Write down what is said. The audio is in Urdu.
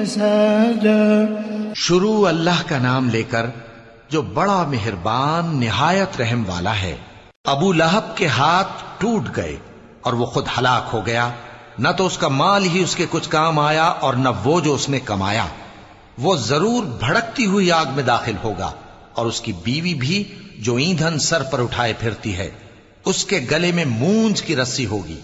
مساد شروع اللہ کا نام لے کر جو بڑا مہربان، نہایت رحم والا ہے، ابو لہب کے ہاتھ ٹوٹ گئے اور وہ خود ہلاک ہو گیا۔ نہ تو اس کا مال ہی اس کے کچھ کام آیا اور نہ وہ جو اس نے کمایا۔ وہ ضرور بھڑکتی ہوئی آگ میں داخل ہوگا اور اس کی بیوی بھی جو ایندھن سر پر اٹھائے پھرتی ہے، اس کے گلے میں مونج کی رسی ہوگی۔